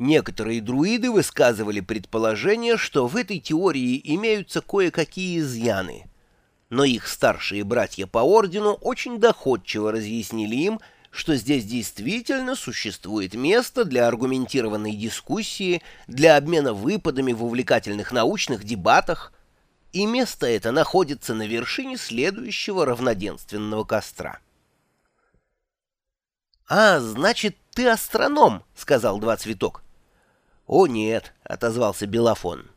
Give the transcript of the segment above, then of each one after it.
Некоторые друиды высказывали предположение, что в этой теории имеются кое-какие изъяны, но их старшие братья по ордену очень доходчиво разъяснили им, что здесь действительно существует место для аргументированной дискуссии, для обмена выпадами в увлекательных научных дебатах, и место это находится на вершине следующего равноденственного костра. «А, значит, ты астроном», — сказал Два Цветок. «О, нет», — отозвался Белофон.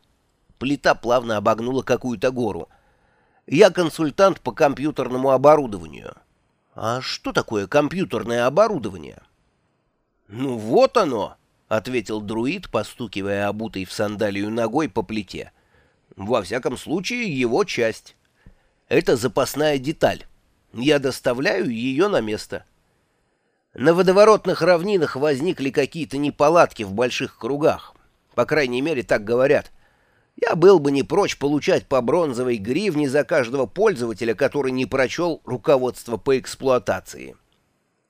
Плита плавно обогнула какую-то гору. «Я консультант по компьютерному оборудованию». «А что такое компьютерное оборудование?» «Ну вот оно», — ответил друид, постукивая обутой в сандалию ногой по плите. «Во всяком случае, его часть. Это запасная деталь. Я доставляю ее на место». На водоворотных равнинах возникли какие-то неполадки в больших кругах. По крайней мере, так говорят. Я был бы не прочь получать по бронзовой гривне за каждого пользователя, который не прочел руководство по эксплуатации.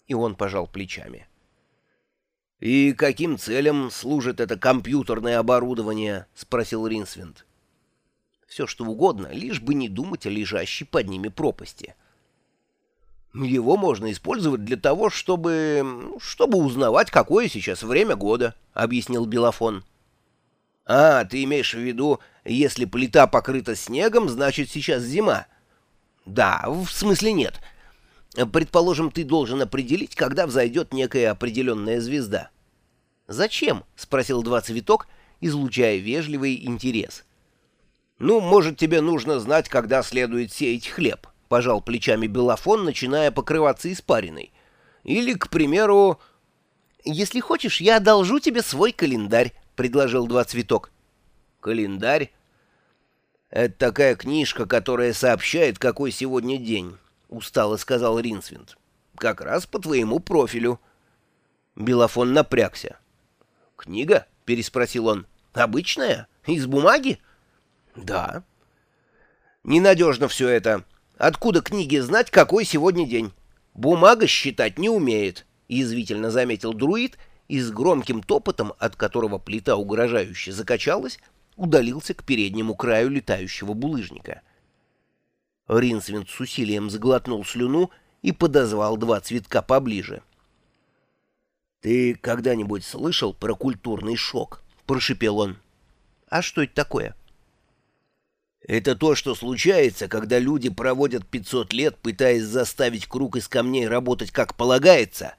И он пожал плечами. «И каким целям служит это компьютерное оборудование?» — спросил Ринсвинд. «Все что угодно, лишь бы не думать о лежащей под ними пропасти». Его можно использовать для того, чтобы... чтобы узнавать, какое сейчас время года», — объяснил Белофон. «А, ты имеешь в виду, если плита покрыта снегом, значит сейчас зима?» «Да, в смысле нет. Предположим, ты должен определить, когда взойдет некая определенная звезда». «Зачем?» — спросил Два Цветок, излучая вежливый интерес. «Ну, может, тебе нужно знать, когда следует сеять хлеб». — пожал плечами Белофон, начиная покрываться испариной. «Или, к примеру...» «Если хочешь, я одолжу тебе свой календарь», — предложил Два Цветок. «Календарь?» «Это такая книжка, которая сообщает, какой сегодня день», — устало сказал Ринсвинд. «Как раз по твоему профилю». Белофон напрягся. «Книга?» — переспросил он. «Обычная? Из бумаги?» «Да». «Ненадежно все это. Откуда книги знать, какой сегодня день? Бумага считать не умеет, — язвительно заметил друид и с громким топотом, от которого плита угрожающе закачалась, удалился к переднему краю летающего булыжника. Ринсвинд с усилием заглотнул слюну и подозвал два цветка поближе. — Ты когда-нибудь слышал про культурный шок? — прошипел он. — А что это такое? — это то, что случается, когда люди проводят 500 лет, пытаясь заставить круг из камней работать как полагается,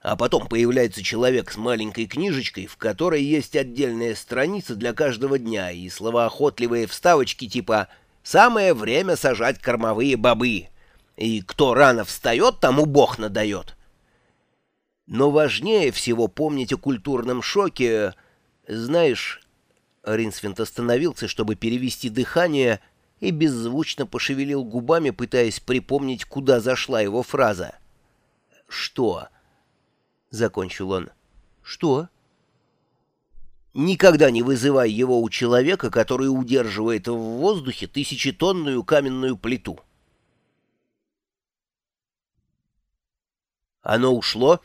а потом появляется человек с маленькой книжечкой, в которой есть отдельная страница для каждого дня и словоохотливые вставочки типа «Самое время сажать кормовые бобы» и «Кто рано встает, тому Бог надает». Но важнее всего помнить о культурном шоке, знаешь... Ринсвинд остановился, чтобы перевести дыхание, и беззвучно пошевелил губами, пытаясь припомнить, куда зашла его фраза. «Что?» — закончил он. «Что?» «Никогда не вызывай его у человека, который удерживает в воздухе тысячетонную каменную плиту». «Оно ушло?»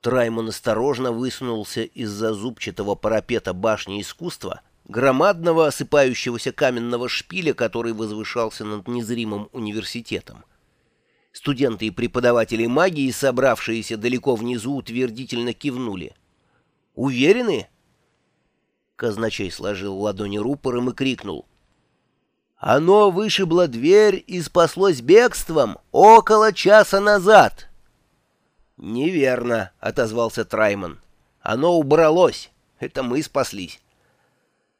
Траймон осторожно высунулся из-за зубчатого парапета башни искусства, громадного осыпающегося каменного шпиля, который возвышался над незримым университетом. Студенты и преподаватели магии, собравшиеся далеко внизу, утвердительно кивнули. «Уверены?» Казначей сложил ладони рупором и крикнул. «Оно вышибло дверь и спаслось бегством около часа назад!» «Неверно», — отозвался Трайман. «Оно убралось. Это мы спаслись».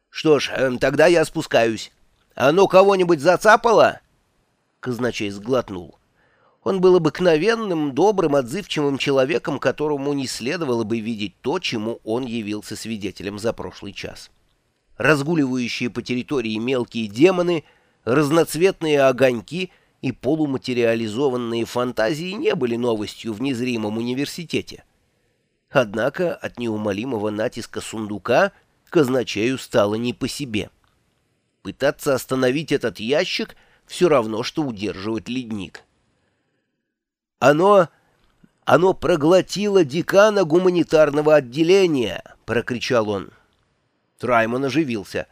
«Что ж, эм, тогда я спускаюсь. Оно кого-нибудь зацапало?» Казначей сглотнул. Он был обыкновенным, добрым, отзывчивым человеком, которому не следовало бы видеть то, чему он явился свидетелем за прошлый час. Разгуливающие по территории мелкие демоны, разноцветные огоньки — и полуматериализованные фантазии не были новостью в незримом университете. Однако от неумолимого натиска сундука казначею стало не по себе. Пытаться остановить этот ящик все равно, что удерживать ледник. «Оно... Оно проглотило декана гуманитарного отделения!» — прокричал он. Траймон оживился.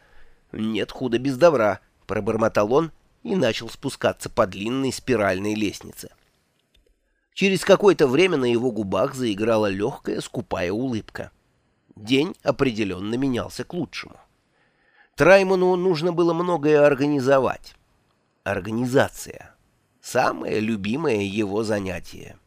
«Нет худа без добра», — пробормотал он и начал спускаться по длинной спиральной лестнице. Через какое-то время на его губах заиграла легкая скупая улыбка. День определенно менялся к лучшему. Траймону нужно было многое организовать. Организация — самое любимое его занятие.